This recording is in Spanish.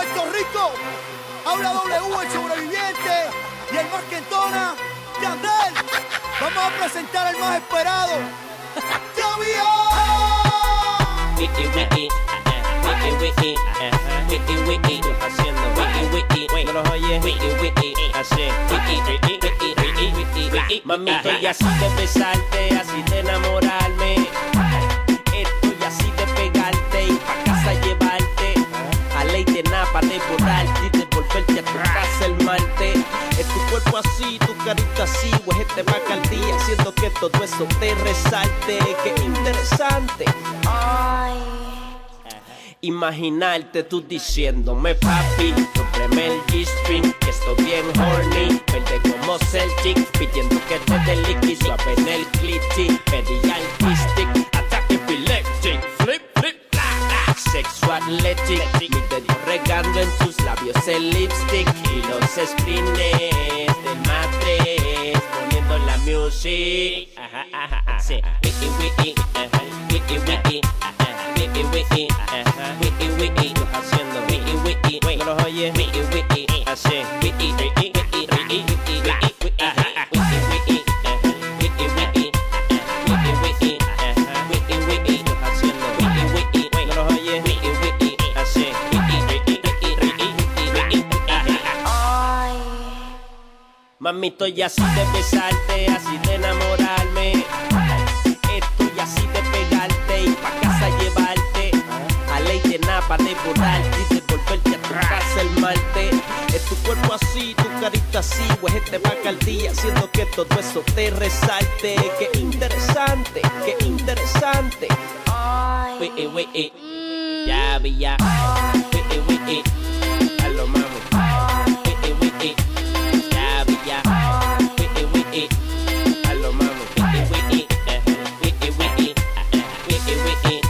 Puerto Rico. Habla W, el sobreviviente y el más que entona, Yandel. Vamos a presentar al más esperado. Haciendo wiki wiki, no los así, tu carita así, este va al día, haciendo que todo eso te resalte, qué interesante. Imaginarte tú diciéndome papi, cómprame el G-string, que estoy bien horny, verde como Celtic, pidiendo que te dé liqui, suave en el clitty, pedí artistic, ataque epileptic, flip, flip, bla, sexual athletic, tus labios el lipstick y los screens del matres, poniendo la music, ajá, ajá, ajá, sí, wiki, wiki, ajá, wiki, wiki, ajá, wiki, wiki, ajá, wiki, wiki, yo haciendo wiki, wiki, no los oyes, wiki, wiki, así, wiki, wiki, wiki, wiki, wiki, Mami, estoy así de besarte, así de enamorarme. Estoy así de pegarte y pa' casa llevarte. A ley de napa de y de volverte a tu casa el martes. Es tu cuerpo así, tu carita así, pues este va al día, haciendo que todo eso te resalte. Qué interesante, qué interesante. Wee, wee, ya, vi, ya. we.